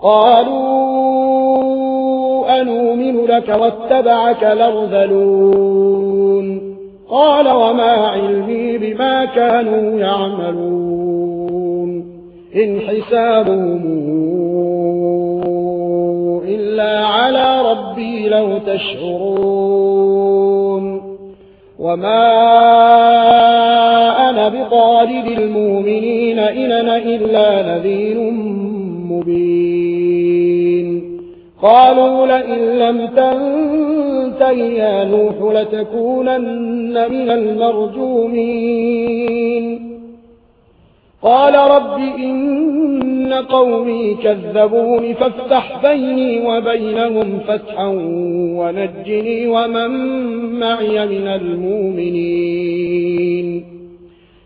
قالوا أنؤمن لك واتبعك لرذلون قال وما علمي بما كانوا يعملون إن حسابهم إلا على ربي لو تشعرون وما أنا بطالب المؤمنين إننا إلا نذير مبين الظالمين. قالوا لئن لم تنتهي يا نوح لتكونن من المرجومين. قال رب إن قومي كذبون فافتح بيني وبينهم فتحا ونجني ومن معي من المؤمنين.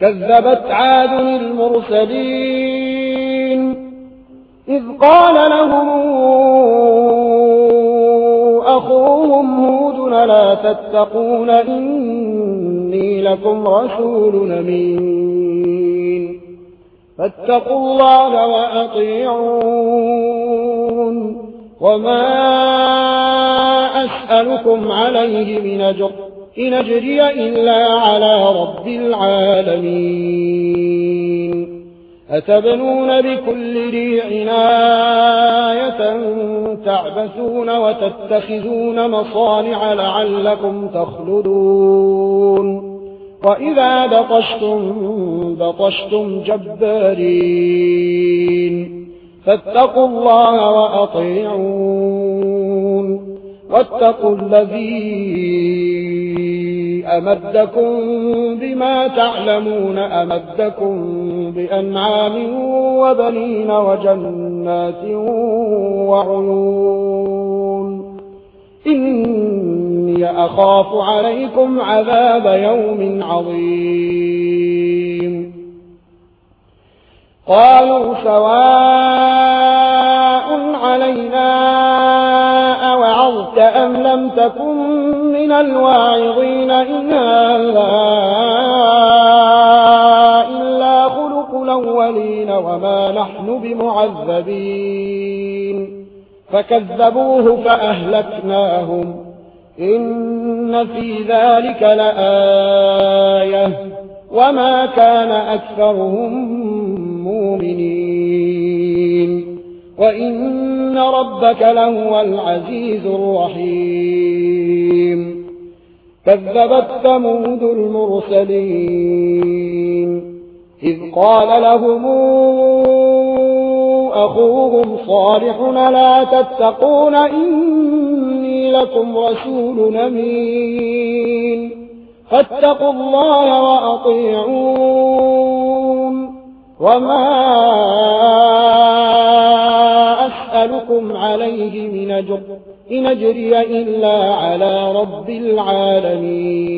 كذبت عاد المرسلين. إذ قال لهم أخوهم هود لا تتقون إني لكم رسول أمين. فاتقوا الله وأطيعون. وما أسألكم عليه من أجر. إن أجري إلا على رب العالمين أتبنون بكل ريع ناية تعبثون وتتخذون مصانع لعلكم تخلدون وإذا بطشتم بطشتم جبارين فاتقوا الله وأطيعون واتقوا الذين أمدكم بما تعلمون أمدكم بأنعام وبنين وجنات وعيون إني أخاف عليكم عذاب يوم عظيم قالوا سواء علينا أوعظت أم لم تكن من الواعظين إن هذا إلا خلق الأولين وما نحن بمعذبين. فكذبوه فأهلكناهم. إن في ذلك لآية. وما كان أكثرهم مؤمنين. وإن ربك لهو العزيز الرحيم. كذبت ثمود المرسلين. إذ قال لهم أخوهم صالح لا تتقون؟ إني لكم رسول أمين. فاتقوا الله وأطيعون. وما أسألكم عليه من جبر إن جري إلا على رب العالمين.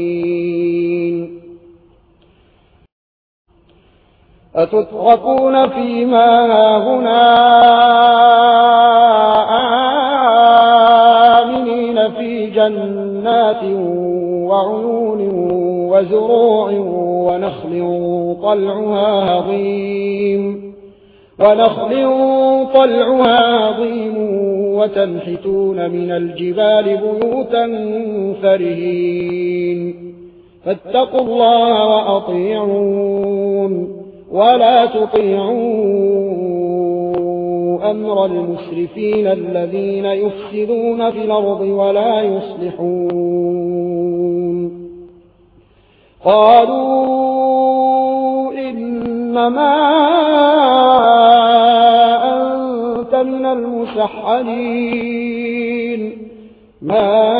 أتتركون فيما هنا آمنين في جنات وعيون وزروع ونخل طلعها عظيم. ونخل طلعها عظيم وتنحتون من الجبال بيوتا فرهين. فاتقوا الله وأطيعون. ولا تطيعوا أمر المشرفين الذين يفسدون في الأرض ولا يصلحون. قالوا إنما حنين ما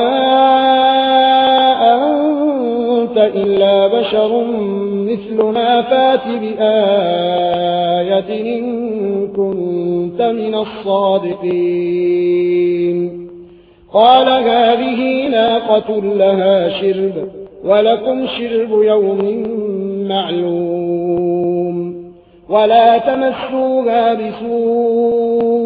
أنت إلا بشر مثلنا فات بآية إن كنت من الصادقين. قال هذه ناقة لها شرب ولكم شرب يوم معلوم. ولا تمسوها بسوء.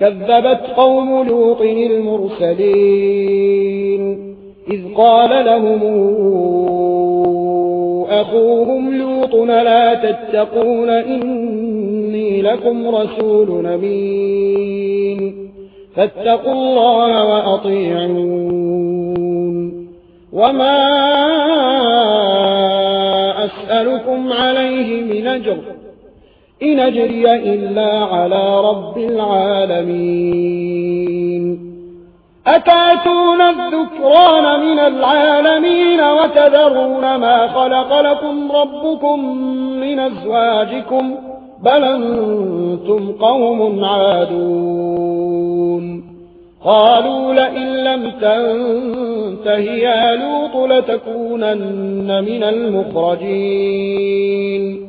كذبت قوم لوط المرسلين. إذ قال لهم أخوهم لوط لا تتقون إني لكم رسول نبين فاتقوا الله وأطيعون. وما أسألكم عليه من أجر. إن أجري إلا على رب العالمين أتاتون الذكران من العالمين وتذرون ما خلق لكم ربكم من أزواجكم بل أنتم قوم عادون قالوا لئن لم تنتهي يا لوط لتكونن من المخرجين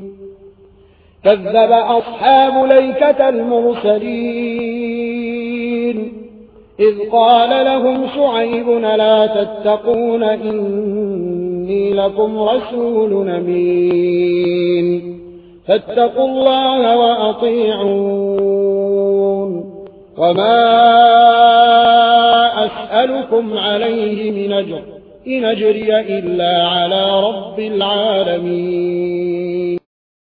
كذب أصحاب ليكة المرسلين. إذ قال لهم شعيب لا تتقون؟ إني لكم رسول نمين فاتقوا الله وأطيعون. وما أسألكم عليه من أجر إن أجري إلا على رب العالمين.